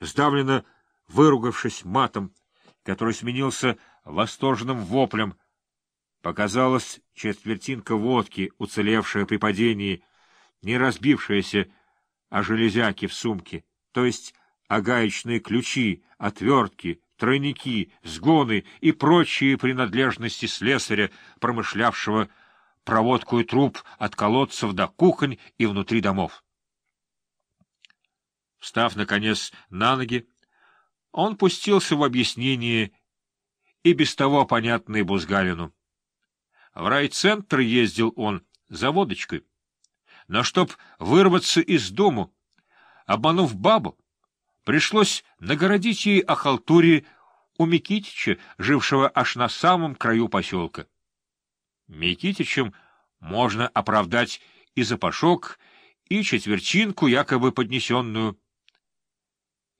сдавленно выругавшись матом, который сменился восторженным воплем. Показалась четвертинка водки, уцелевшая при падении, не разбившаяся о железяки в сумке, то есть о гаечные ключи, отвертки, тройники, сгоны и прочие принадлежности слесаря, промышлявшего проводку и труб от колодцев до кухонь и внутри домов. Встав, наконец, на ноги, он пустился в объяснение и без того понятное Бузгалину. В райцентр ездил он за водочкой, но чтоб вырваться из дому, обманув бабу, пришлось нагородить ей о халтуре у Микитича, жившего аж на самом краю поселка. Микитичем можно оправдать и запашок, и четвертинку, якобы поднесенную.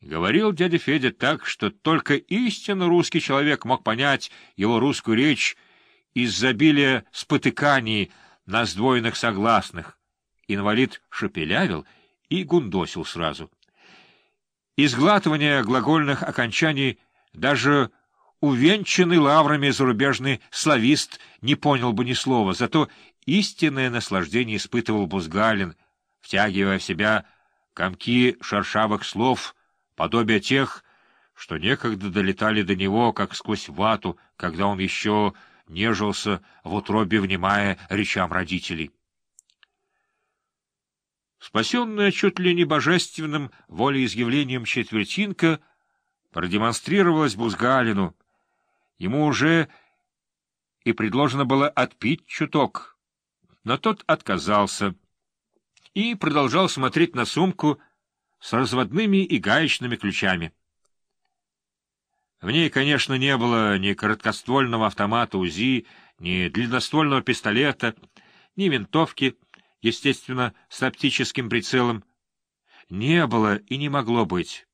Говорил дядя Федя так, что только истинно русский человек мог понять его русскую речь из обилия спотыканий на сдвоенных согласных. Инвалид шепелявил и гундосил сразу. Изглатывание глагольных окончаний даже увенчанный лаврами зарубежный славист не понял бы ни слова, зато истинное наслаждение испытывал Бузгалин, втягивая в себя комки шершавых слов — подобие тех, что некогда долетали до него, как сквозь вату, когда он еще нежился в утробе, внимая речам родителей. Спасенная чуть ли не божественным волеизъявлением четвертинка продемонстрировалась Бузгалину. Ему уже и предложено было отпить чуток, но тот отказался и продолжал смотреть на сумку, с разводными и гаечными ключами. В ней, конечно, не было ни короткоствольного автомата УЗИ, ни длинноствольного пистолета, ни винтовки, естественно, с оптическим прицелом. Не было и не могло быть,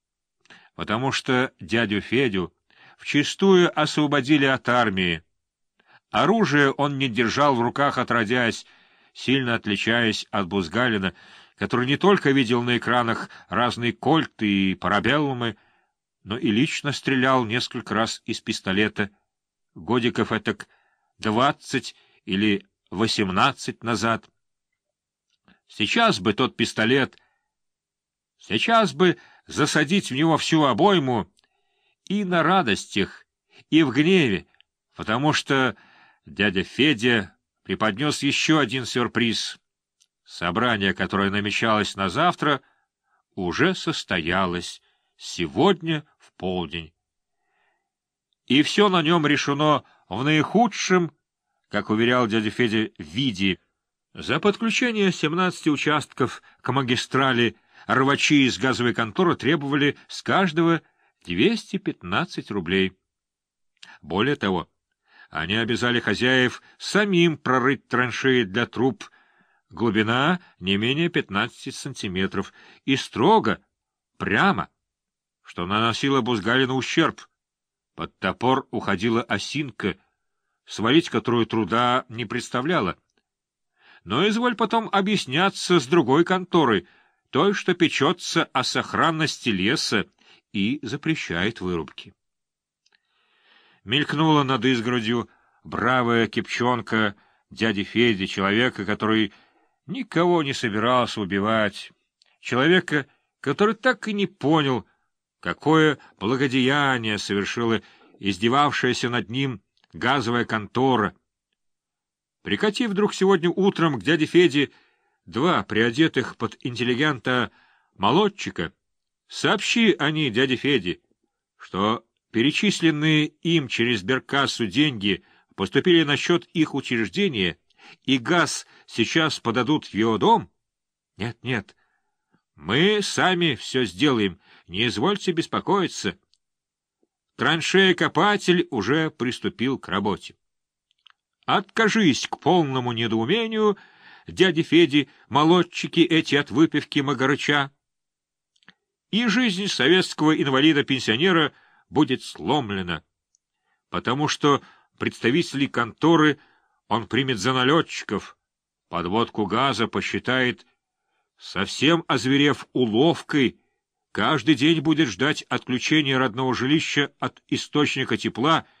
потому что дядю Федю вчистую освободили от армии. Оружие он не держал в руках, отродясь, сильно отличаясь от Бузгалина, который не только видел на экранах разные кольты и парабеллумы, но и лично стрелял несколько раз из пистолета, годиков этак двадцать или восемнадцать назад. Сейчас бы тот пистолет, сейчас бы засадить в него всю обойму и на радостях, и в гневе, потому что дядя Федя преподнес еще один сюрприз — Собрание, которое намечалось на завтра, уже состоялось сегодня в полдень. И все на нем решено в наихудшем, как уверял дядя Федя, виде. За подключение 17 участков к магистрали рвачи из газовой конторы требовали с каждого 215 рублей. Более того, они обязали хозяев самим прорыть траншеи для труб глубина не менее 15 сантиметров, и строго, прямо, что наносило Бузгалину ущерб. Под топор уходила осинка, свалить которую труда не представляла. Но изволь потом объясняться с другой конторой, той, что печется о сохранности леса и запрещает вырубки. Мелькнула над изгородью бравая кипчонка дяди Феди, человека, который никого не собирался убивать. Человека, который так и не понял, какое благодеяние совершила издевавшаяся над ним газовая контора. Прикатив вдруг сегодня утром к дяде Феде два приодетых под интеллигента молодчика, сообщи они дяде Феде, что перечисленные им через Беркассу деньги поступили на счет их учреждения — и газ сейчас подадут в его дом? Нет, нет, мы сами все сделаем, не извольте беспокоиться. Траншея-копатель уже приступил к работе. Откажись к полному недоумению, дяди Феди, молодчики эти от выпивки Магарыча, и жизнь советского инвалида-пенсионера будет сломлена, потому что представители конторы — он примет за налетчиков, подводку газа посчитает, совсем озверев уловкой, каждый день будет ждать отключения родного жилища от источника тепла